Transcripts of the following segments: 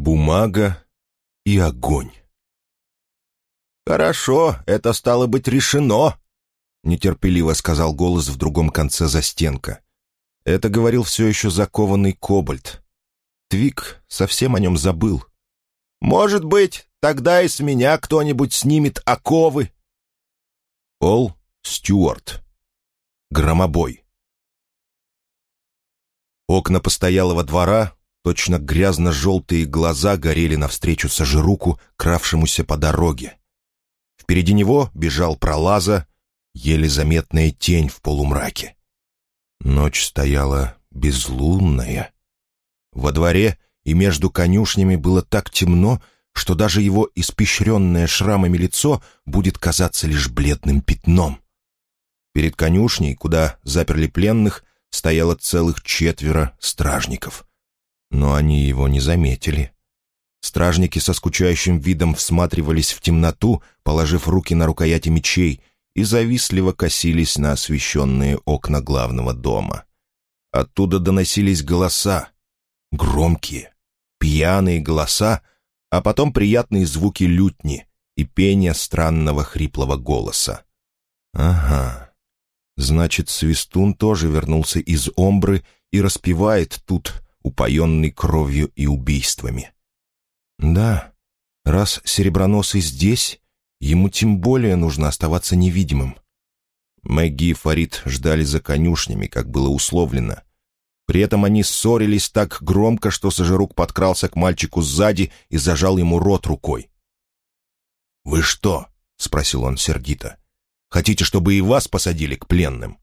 бумага и огонь. «Хорошо, это стало быть решено», — нетерпеливо сказал голос в другом конце застенка. Это говорил все еще закованный кобальт. Твик совсем о нем забыл. «Может быть, тогда и с меня кто-нибудь снимет оковы?» Пол Стюарт. Громобой. Окна постоялого двора, точно грязно-желтые глаза горели навстречу сожируку, кравшемуся по дороге. Впереди него бежал пролаза, еле заметная тень в полумраке. Ночь стояла безлунная. Во дворе и между конюшнями было так темно, что даже его испещренное шрамами лицо будет казаться лишь бледным пятном. Перед конюшней, куда заперли пленных, стояло целых четверо стражников. Но они его не заметили. Стражники со скучающим видом всматривались в темноту, положив руки на рукояти мечей, и завистливо косились на освещенные окна главного дома. Оттуда доносились голоса, громкие, пьяные голоса, а потом приятные звуки лютни и пение странного хриплого голоса. «Ага, значит, Свистун тоже вернулся из Омбры и распевает тут, упоенный кровью и убийствами». «Да, раз Сереброносый здесь, ему тем более нужно оставаться невидимым». Мэгги и Фарид ждали за конюшнями, как было условлено, при этом они ссорились так громко, что Сожирук подкрался к мальчику сзади и зажал ему рот рукой. «Вы что?» — спросил он сердито. «Хотите, чтобы и вас посадили к пленным?»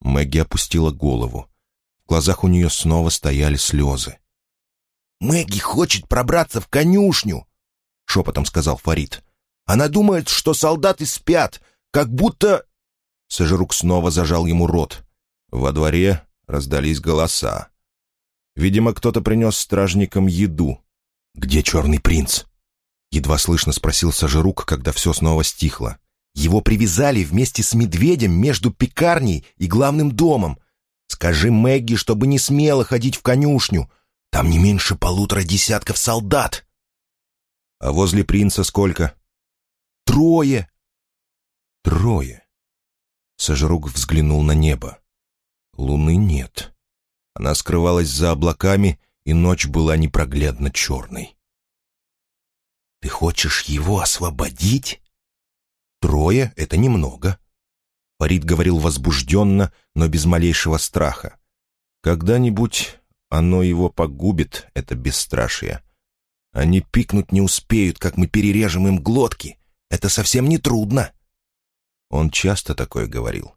Мэгги опустила голову. В глазах у нее снова стояли слезы. «Мэгги хочет пробраться в конюшню!» — шепотом сказал Фарид. «Она думает, что солдаты спят, как будто...» Сожирук снова зажал ему рот. Во дворе раздались голоса. Видимо, кто-то принес стражникам еду. «Где черный принц?» Едва слышно спросил Сажирук, когда все снова стихло. «Его привязали вместе с медведем между пекарней и главным домом. Скажи Мэгги, чтобы не смело ходить в конюшню. Там не меньше полутора десятков солдат». «А возле принца сколько?» «Трое!» «Трое!» Сажирук взглянул на небо. Луны нет. Она скрывалась за облаками, и ночь была непроглядно черной. «Ты хочешь его освободить?» «Трое — это немного». Фарид говорил возбужденно, но без малейшего страха. «Когда-нибудь оно его погубит, это бесстрашие. Они пикнуть не успеют, как мы перережем им глотки. Это совсем не трудно». Он часто такое говорил.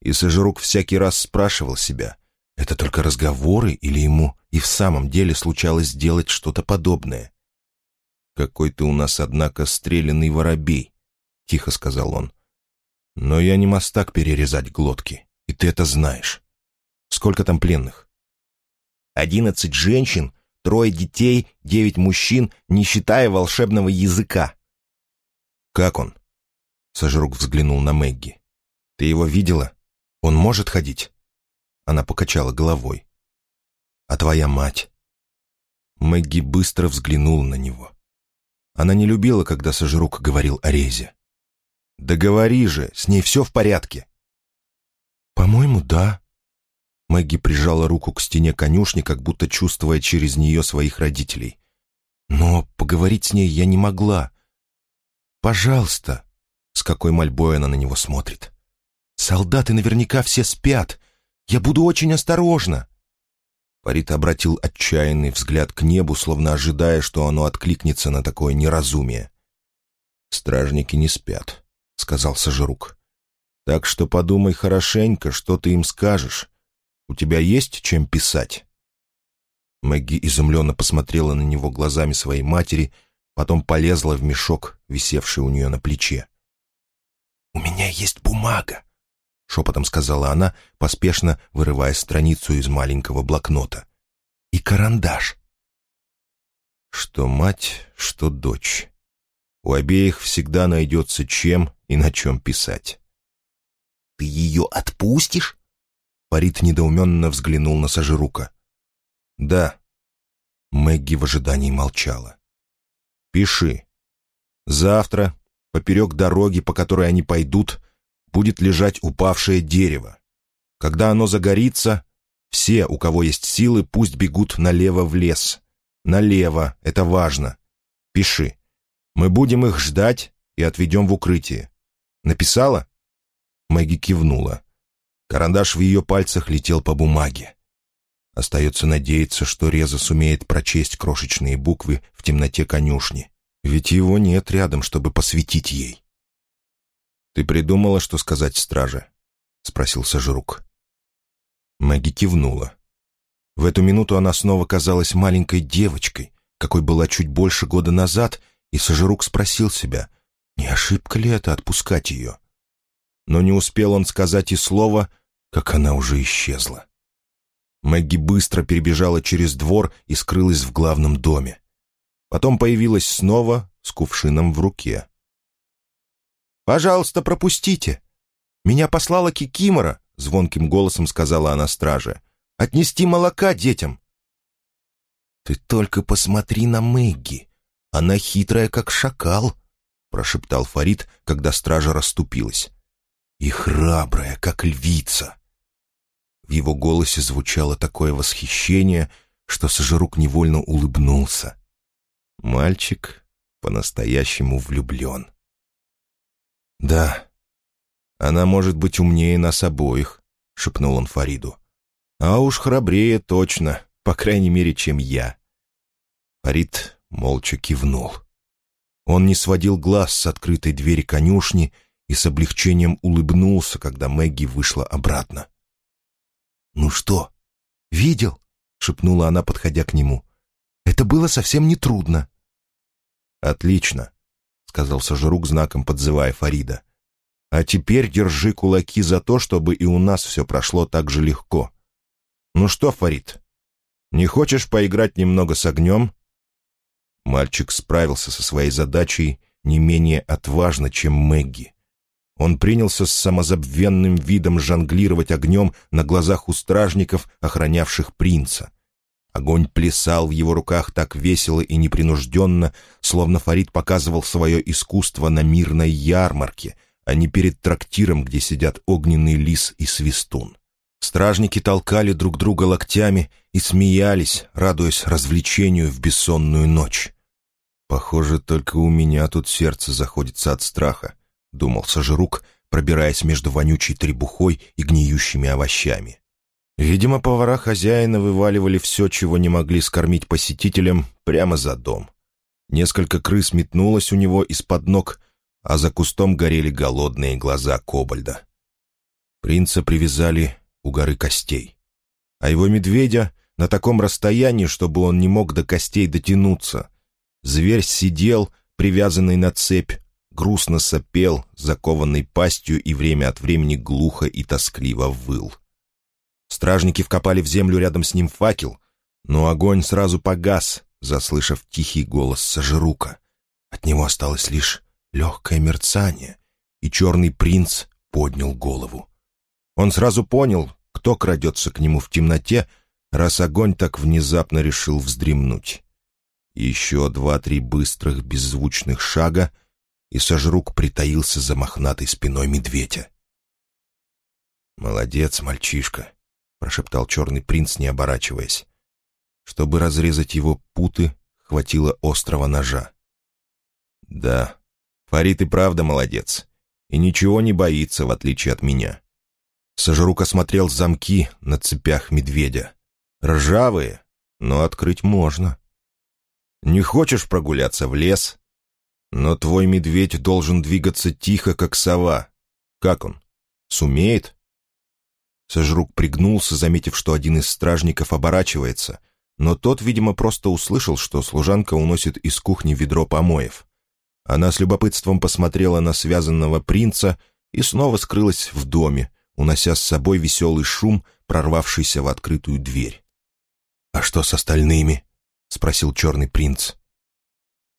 И Сожрук всякий раз спрашивал себя, это только разговоры или ему и в самом деле случалось сделать что-то подобное. «Какой ты у нас, однако, стрелянный воробей», — тихо сказал он. «Но я не мастак перерезать глотки, и ты это знаешь. Сколько там пленных?» «Одиннадцать женщин, трое детей, девять мужчин, не считая волшебного языка». «Как он?» — Сожрук взглянул на Мэгги. «Ты его видела?» Он может ходить?» Она покачала головой. «А твоя мать?» Мэгги быстро взглянула на него. Она не любила, когда Сожрук говорил о Резе. «Да говори же, с ней все в порядке?» «По-моему, да». Мэгги прижала руку к стене конюшни, как будто чувствуя через нее своих родителей. «Но поговорить с ней я не могла. Пожалуйста!» С какой мольбой она на него смотрит. Солдаты наверняка все спят. Я буду очень осторожна. Парит обратил отчаянный взгляд к небу, словно ожидая, что оно откликнется на такое неразумие. «Стражники не спят», — сказал Сажирук. «Так что подумай хорошенько, что ты им скажешь. У тебя есть чем писать?» Мэгги изумленно посмотрела на него глазами своей матери, потом полезла в мешок, висевший у нее на плече. «У меня есть бумага», шепотом сказала она, поспешно вырывая страницу из маленького блокнота. «И карандаш». Что мать, что дочь. У обеих всегда найдется чем и на чем писать. «Ты ее отпустишь?» Парит недоуменно взглянул на Сажирука. «Да. Мэгги в ожидании молчала. «Пиши. Завтра, поперек дороги, по которой они пойдут, будет лежать упавшее дерево. Когда оно загорится, все, у кого есть силы, пусть бегут налево в лес. Налево, это важно. Пиши. Мы будем их ждать и отведем в укрытие. Написала?» Мэгги кивнула. Карандаш в ее пальцах летел по бумаге. Остается надеяться, что Реза сумеет прочесть крошечные буквы в темноте конюшни. Ведь его нет рядом, чтобы посвятить ей. «Ты придумала, что сказать страже?» — спросил Сажрук. Мэгги кивнула. В эту минуту она снова казалась маленькой девочкой, какой была чуть больше года назад, и Сажрук спросил себя, не ошибка ли это отпускать ее? Но не успел он сказать и слова, как она уже исчезла. Мэгги быстро перебежала через двор и скрылась в главном доме. Потом появилась снова с кувшином в руке. «Пожалуйста, пропустите! Меня послала Кикимора!» — звонким голосом сказала она страже. «Отнести молока детям!» «Ты только посмотри на Мэгги! Она хитрая, как шакал!» — прошептал Фарид, когда стража расступилась. «И храбрая, как львица!» В его голосе звучало такое восхищение, что Сожирук невольно улыбнулся. Мальчик по-настоящему влюблен. «Да, она может быть умнее нас обоих», — шепнул он Фариду. «А уж храбрее точно, по крайней мере, чем я». Фарид молча кивнул. Он не сводил глаз с открытой двери конюшни и с облегчением улыбнулся, когда Мэгги вышла обратно. «Ну что, видел?» — шепнула она, подходя к нему. «Это было совсем нетрудно». «Отлично», — сказал Сожрук знаком, подзывая Фарида. «А теперь держи кулаки за то, чтобы и у нас все прошло так же легко. Ну что, Фарид, не хочешь поиграть немного с огнем?» Мальчик справился со своей задачей не менее отважно, чем Мэгги. Он принялся с самозабвенным видом жонглировать огнем на глазах у стражников, охранявших принца. Огонь плясал в его руках так весело и непринужденно, словно Фарид показывал свое искусство на мирной ярмарке, а не перед трактиром, где сидят огненный лис и свистун. Стражники толкали друг друга локтями и смеялись, радуясь развлечению в бессонную ночь. «Похоже, только у меня тут сердце заходится от страха», — думал Сожрук, пробираясь между вонючей требухой и гниющими овощами. Видимо, повара хозяина вываливали все, чего не могли скормить посетителям, прямо за дом. Несколько крыс метнулось у него из-под ног, а за кустом горели голодные глаза кобальда. Принца привязали у горы костей, а его медведя на таком расстоянии, чтобы он не мог до костей дотянуться. Зверь сидел, привязанный на цепь, грустно сопел, закованный пастью и время от времени глухо и тоскливо выл. Стражники вкопали в землю рядом с ним факел, но огонь сразу погас, заслышав тихий голос Сажирука. От него осталось лишь легкое мерцание, и черный принц поднял голову. Он сразу понял, кто крадется к нему в темноте, раз огонь так внезапно решил вздремнуть. Еще два-три быстрых беззвучных шага — и Сожрук притаился за мохнатой спиной медведя. «Молодец, мальчишка», — прошептал черный принц, не оборачиваясь. Чтобы разрезать его путы, хватило острого ножа. «Да, Фарид и правда молодец, и ничего не боится, в отличие от меня». Сожрук осмотрел замки на цепях медведя. Ржавые, но открыть можно. «Не хочешь прогуляться в лес?» Но твой медведь должен двигаться тихо, как сова. Как он? Сумеет?» Сожрук пригнулся, заметив, что один из стражников оборачивается, но тот, видимо, просто услышал, что служанка уносит из кухни ведро помоев. Она с любопытством посмотрела на связанного принца и снова скрылась в доме, унося с собой веселый шум, прорвавшийся в открытую дверь. «А что с остальными?» — спросил черный принц.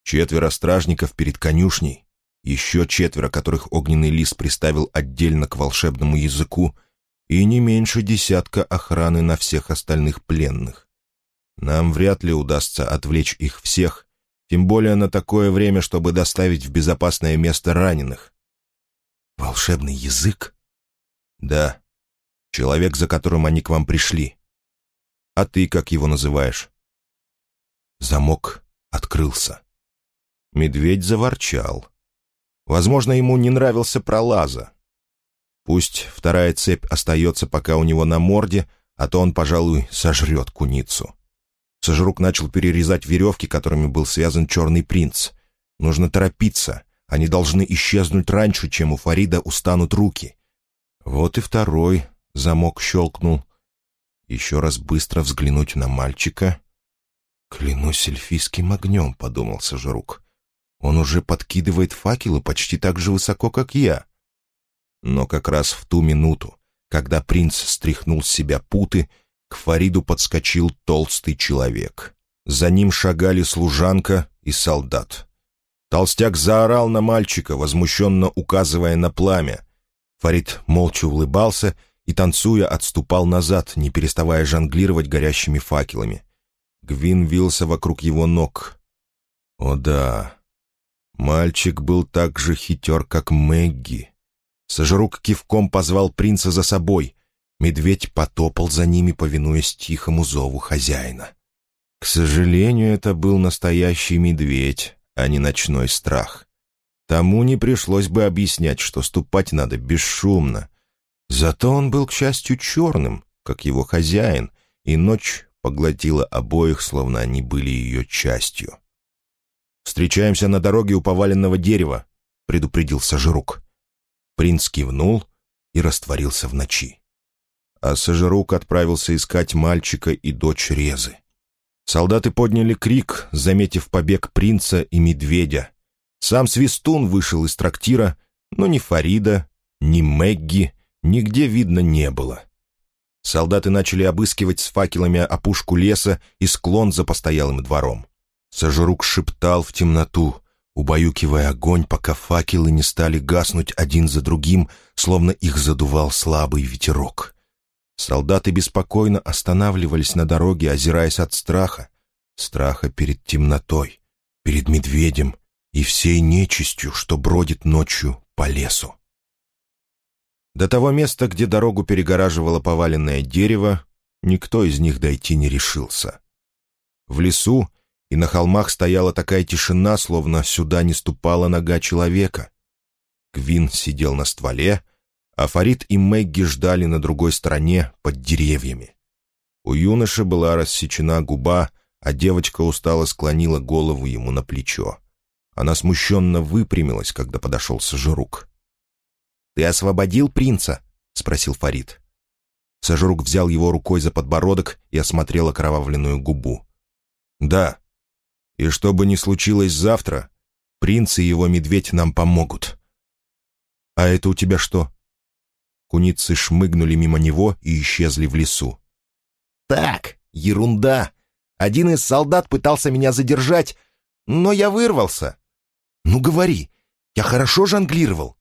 Четверо стражников перед конюшней, еще четверо, которых огненный лис приставил отдельно к волшебному языку, и не меньше десятка охраны на всех остальных пленных. Нам вряд ли удастся отвлечь их всех, тем более на такое время, чтобы доставить в безопасное место раненых. Волшебный язык? Да. Человек, за которым они к вам пришли. А ты как его называешь? Замок открылся. Медведь заворчал. Возможно, ему не нравился пролаза. Пусть вторая цепь остается пока у него на морде, а то он, пожалуй, сожрет куницу. Сожрук начал перерезать веревки, которыми был связан черный принц. Нужно торопиться. Они должны исчезнуть раньше, чем у Фарида устанут руки. Вот и второй замок щелкнул. Еще раз быстро взглянуть на мальчика. «Клянусь эльфийским огнем», — подумал Сожрук. «Он уже подкидывает факелы почти так же высоко, как я». Но как раз в ту минуту, когда принц стряхнул с себя путы, к Фариду подскочил толстый человек. За ним шагали служанка и солдат. Толстяк заорал на мальчика, возмущенно указывая на пламя. Фарид молча улыбался и, танцуя, отступал назад, не переставая жонглировать горящими факелами. Гвин вился вокруг его ног. О да, мальчик был так же хитер, как Мэгги. Сожрук кивком позвал принца за собой. Медведь потопал за ними, повинуясь тихому зову хозяина. К сожалению, это был настоящий медведь, а не ночной страх. Тому не пришлось бы объяснять, что ступать надо бесшумно. Зато он был, к счастью, черным, как его хозяин, и ночь поглотила обоих, словно они были ее частью. «Встречаемся на дороге у поваленного дерева», — предупредил Сажирук. Принц кивнул и растворился в ночи. А Сажерук отправился искать мальчика и дочь Резы. Солдаты подняли крик, заметив побег принца и медведя. Сам Свистун вышел из трактира, но ни Фарида, ни Мэгги нигде видно не было. Солдаты начали обыскивать с факелами опушку леса и склон за постоялым двором. Сажерук шептал в темноту — убаюкивая огонь, пока факелы не стали гаснуть один за другим, словно их задувал слабый ветерок. Солдаты беспокойно останавливались на дороге, озираясь от страха. Страха перед темнотой, перед медведем и всей нечистью, что бродит ночью по лесу. До того места, где дорогу перегораживало поваленное дерево, никто из них дойти не решился. В лесу и на холмах стояла такая тишина, словно сюда не ступала нога человека. Квин сидел на стволе, а Фарид и Мэгги ждали на другой стороне, под деревьями. У юноши была рассечена губа, а девочка устало склонила голову ему на плечо. Она смущенно выпрямилась, когда подошел Сажирук. «Ты освободил принца?» — спросил Фарид. Сажирук взял его рукой за подбородок и осмотрел окровавленную губу. «Да, и что бы ни случилось завтра, принц и его медведь нам помогут. А это у тебя что? Куницы шмыгнули мимо него и исчезли в лесу. Так, ерунда. Один из солдат пытался меня задержать, но я вырвался. Ну говори, я хорошо жонглировал.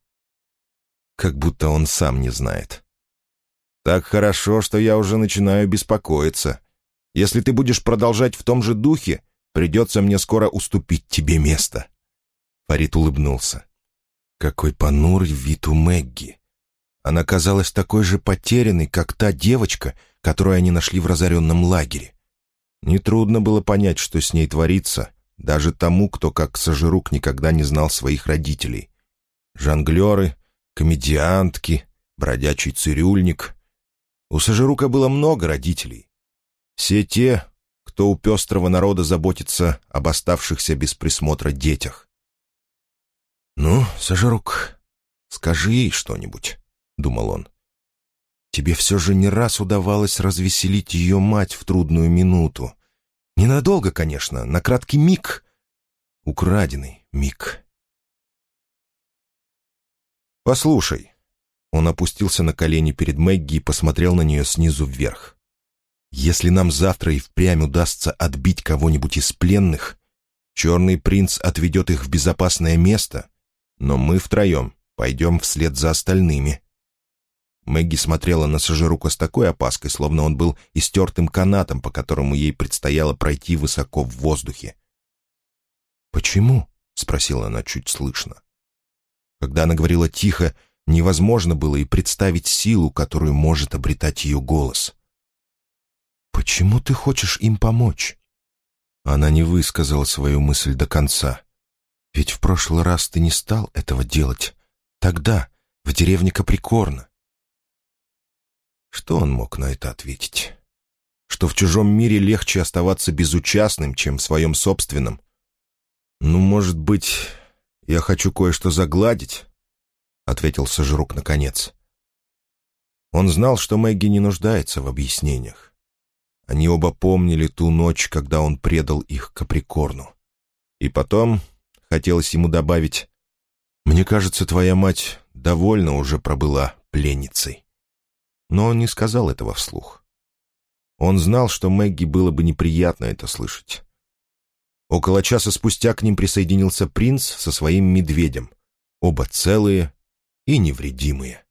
Как будто он сам не знает. Так хорошо, что я уже начинаю беспокоиться. Если ты будешь продолжать в том же духе, Придется мне скоро уступить тебе место». Фарид улыбнулся. Какой понурый вид у Мэгги. Она казалась такой же потерянной, как та девочка, которую они нашли в разоренном лагере. Нетрудно было понять, что с ней творится, даже тому, кто, как Сажирук, никогда не знал своих родителей. Жонглеры, комедиантки, бродячий цирюльник. У Сажирука было много родителей. Все те, кто у пестрого народа заботится об оставшихся без присмотра детях. «Ну, Сажерук, скажи ей что-нибудь», — думал он. «Тебе все же не раз удавалось развеселить ее мать в трудную минуту. Ненадолго, конечно, на краткий миг. Украденный миг». «Послушай». Он опустился на колени перед Мэгги и посмотрел на нее снизу вверх. Если нам завтра и впрямь удастся отбить кого-нибудь из пленных, Черный принц отведет их в безопасное место, но мы втроем пойдем вслед за остальными. Мэгги смотрела на Сажирука с такой опаской, словно он был истертым канатом, по которому ей предстояло пройти высоко в воздухе. «Почему?» — спросила она чуть слышно. Когда она говорила тихо, невозможно было и представить силу, которую может обретать ее голос. «Почему ты хочешь им помочь?» Она не высказала свою мысль до конца. «Ведь в прошлый раз ты не стал этого делать. Тогда, в деревне Каприкорна. Что он мог на это ответить? Что в чужом мире легче оставаться безучастным, чем в своем собственном? «Ну, может быть, я хочу кое-что загладить?» — ответил Сожрук наконец. Он знал, что Мэгги не нуждается в объяснениях. Они оба помнили ту ночь, когда он предал их Каприкорну. И потом хотелось ему добавить, «Мне кажется, твоя мать довольно уже пробыла пленницей». Но он не сказал этого вслух. Он знал, что Мэгги было бы неприятно это слышать. Около часа спустя к ним присоединился принц со своим медведем. Оба целые и невредимые.